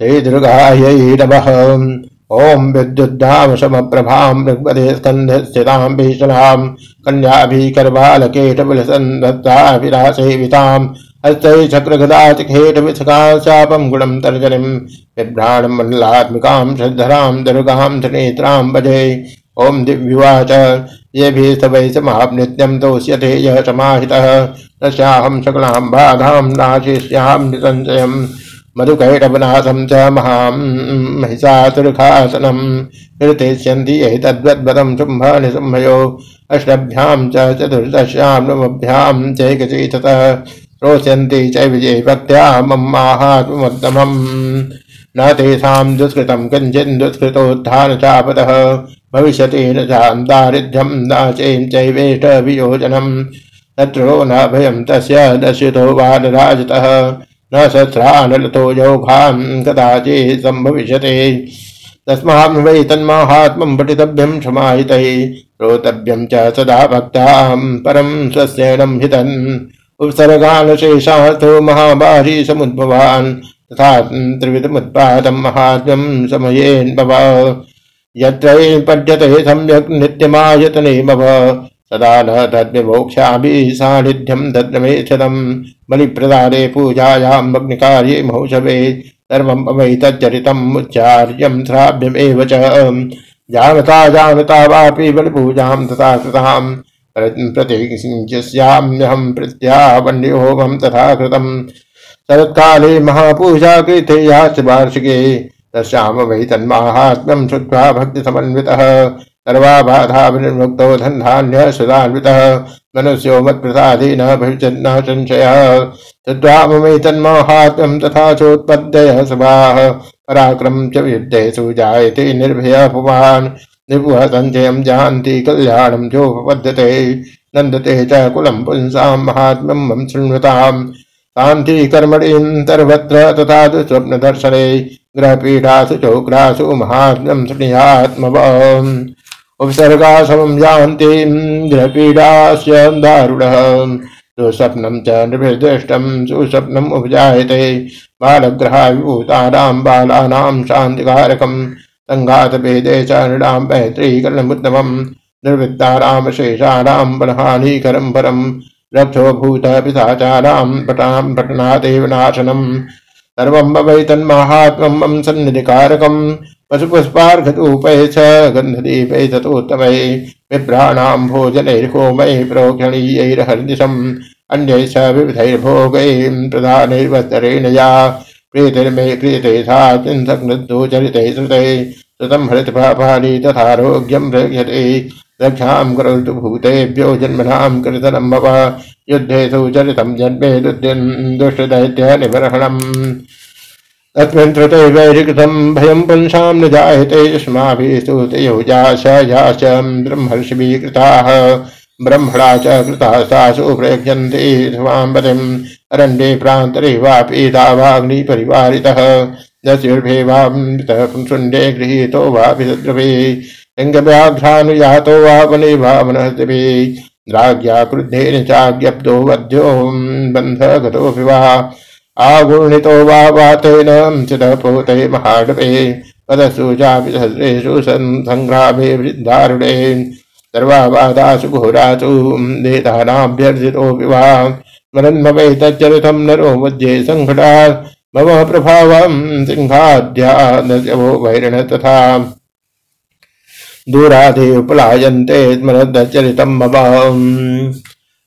श्रीदुर्गायै नमः ॐ विद्युद्धाम समप्रभां ऋग्पदे स्कन्धे स्थितां भीषणां कन्याभिकरबालकेटबलसन्धत्ताभिलासेवितां हस्तै चक्रगदाचिखेटविथकाशापं गुणं तर्जनीं बिभ्राणं मण्डलात्मिकां श्रद्धरां दुर्गां त्रिनेत्रां भजे ॐ दिव्युवाच येभिः स्तवै समाप्नित्यं तोष्यते यः समाहितः तस्याहं सकलां बाधां नाशिष्यां निसञ्चयम् मधुकैटवनाशं च महां महिषासुरखासनं निर्देश्यन्ति एतद्वद्वदं शुम्भनिशुम्भयो अष्टभ्यां च चतुर्दश्यां नवभ्यां चैकचेततः रोचन्ति च विजय भक्त्या मम्माहात्मोत्तमम् न तेषां दुष्कृतं किञ्चिन् दुष्कृतोत्थानचापदः भविष्यति न चां दारिद्र्यं न चैं चैवेष्टवियोजनं। तत्रो न भयं तस्य दस्युतो बालराजतः न सस्रानलतो योगान् कदाचित् सम्भविष्यते। तस्मात् वै तन्माहात्म्यं पठितव्यं क्षमाहितैः श्रोतव्यं च सदा भक्तां परं स्वस्यैनं हितन्। उपसर्गानशेषार्थो महाभारी समुद्भवान् तथा त्रिविधमुत्पादं महात्म्यं समयेन्भव। यत्र पद्यते सम्यक् नित्यमायतने भव सदा न तद्विमोक्षाभि मे क्षतम् बलिप्रदाने पूजायाम् अग्निकार्ये महोत्सवे सर्वम् अवै तच्चरितम् उच्चार्यं श्राव्यमेव जानता जानता वापि बलिपूजां तथा कृताम् प्रतिज्ञाम्यहं प्रत्यावन्योमं तथा कृतम्। शरत्काले महापूजा कृते याच वार्षिके तस्याम वै तन्माहात्म्यं श्रुत्वा भक्तिसमन्वितः। सर्वाबाधा विनिर्मुक्तो धन्धान्य सदान्वितः मनुष्यो मत्प्रसादेन भविष्यन्न संशयः तद्वाममैतन्माहात्म्यं तथा चोत्पद्यः सुभाः पराक्रम च युद्धेषु जायते निर्भयः पुमान् निपुः सञ्चयं जानति कल्याणं चोपपद्यते नन्दते च कुलं पुंसां महात्म्यं मम शृण्वताम् शान्ति कर्मणीन्तर्वत्र तथा दुःस्वप्नदर्शने ग्रहपीठासु चोग्रासु महात्म्यं शृणुयात्मवम् उपसर्गा समं यान्ति ग्रहपीडास्य दारुणः सुस्वप्नं च निर्दृष्टं सुस्वप्नम् उपजायते। बालग्रहा विभूतानां बालानां शान्तिकारकं। सङ्घातभेदे च नृणां मैत्रीकरणमुत्तमं निर्वृत्तानां शेषाणां बलहानिकरं परं रक्षो भूतपिशाचानां पटां पटनादेव नाशनम् सर्वं वै तन्माहात्म्यं सन्निधिकारकम्। पशुपुष्पार्घतूपै च गन्धदीपै ततोत्तमै बिभ्राणां भोजनैर्होमै प्रोक्षणीयैर्हर्निशम् अन्यै च विविधैर्भोगैः प्रधानैर्वस्तरेण या प्रीतिर्मे क्रियते सा चिन्तग्नद्धोचरितैः श्रुतैः श्रुतं हरितपापानि तथारोग्यं रक्ष्यते रक्षां करोतु भूतेभ्यो जन्मनां कृतनं मम युद्धे सुचरितं जन्मे दुष्टदैत्यनिबर्हणम् तस्मिन् श्रुते वैरिकृतं भयं पुंसां न जायते युष्माभिस्तुतयोजाश ब्रह्मर्षिभिः कृताः। ब्रह्मणा च कृताः सासु प्रयक्षन्ते स्वाम्बतिम् अरण्ये प्रान्तरे वापि दावाग्निपरिवारितः दस्युर्भेवामृतः शून्ये गृहीतो वापि सद्रवे लिङ्गव्याघ्रानुयातो क्रुद्धेन चाज्ञप्तो वध्यो बन्धगतोऽपि वा। आगुणितो वा वातेन चिदपोते महाडवे पदसूजापि सहस्रेषु सङ्ग्रामे वृद्धारुणे सर्वाबाधासु घोरासु देतानाभ्यर्जितोऽपि वा स्मरन्मवै तच्चरितं नरो मध्ये सङ्घटा मम प्रभावं सिंहाद्यानवो वैरिण तथा। दूरादेव पलायन्ते स्मरदचरितं मम।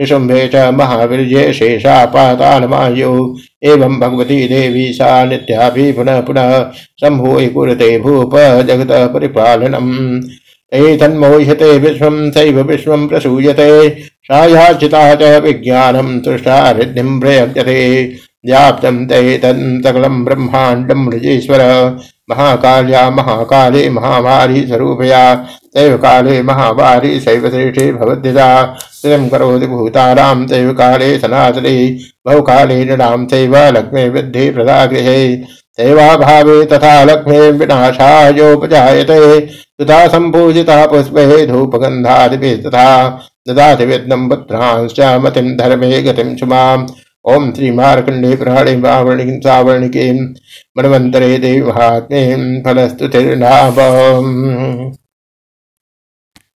निशुम्भे च महावीर्ये शेषा पातालमायु। एवं भगवती देवी सा नित्याभि पुनः पुनः सम्भूय कुरुते भूप जगत परिपालनम्। एतन्मोह्यते विश्वं, सैव विश्वं प्रसूयते। सायाचिता च विज्ञानं तुष्टा रिद्धिं प्रयजते व्याप्तं ते ब्रह्माण्डं मृजीश्वर महाकाल्या महाकाले महामारी स्वरूपया, तैव काले महावारी शैव श्रेष्ठे भवद्यदा स्वयं करोति भूतानां तैव काले सनातने, बहुकाले नृणां चैव लक्ष्मे वृद्धि प्रदा गृहे तैवाभावे तथा लक्ष्मे विनाशायोपजायते। तथा सम्पूजिता पुष्पे धूपगन्धादिभिः तथा ददाति विद्यं पुत्रांश्च मतिं धर्मे गतिं शुमाम् ओम श्री मार्कंडे पुराणे वावर्णिक सावर्णिके मनवंतरे देवी महात्मे फलस्तुतिर्नाभम्।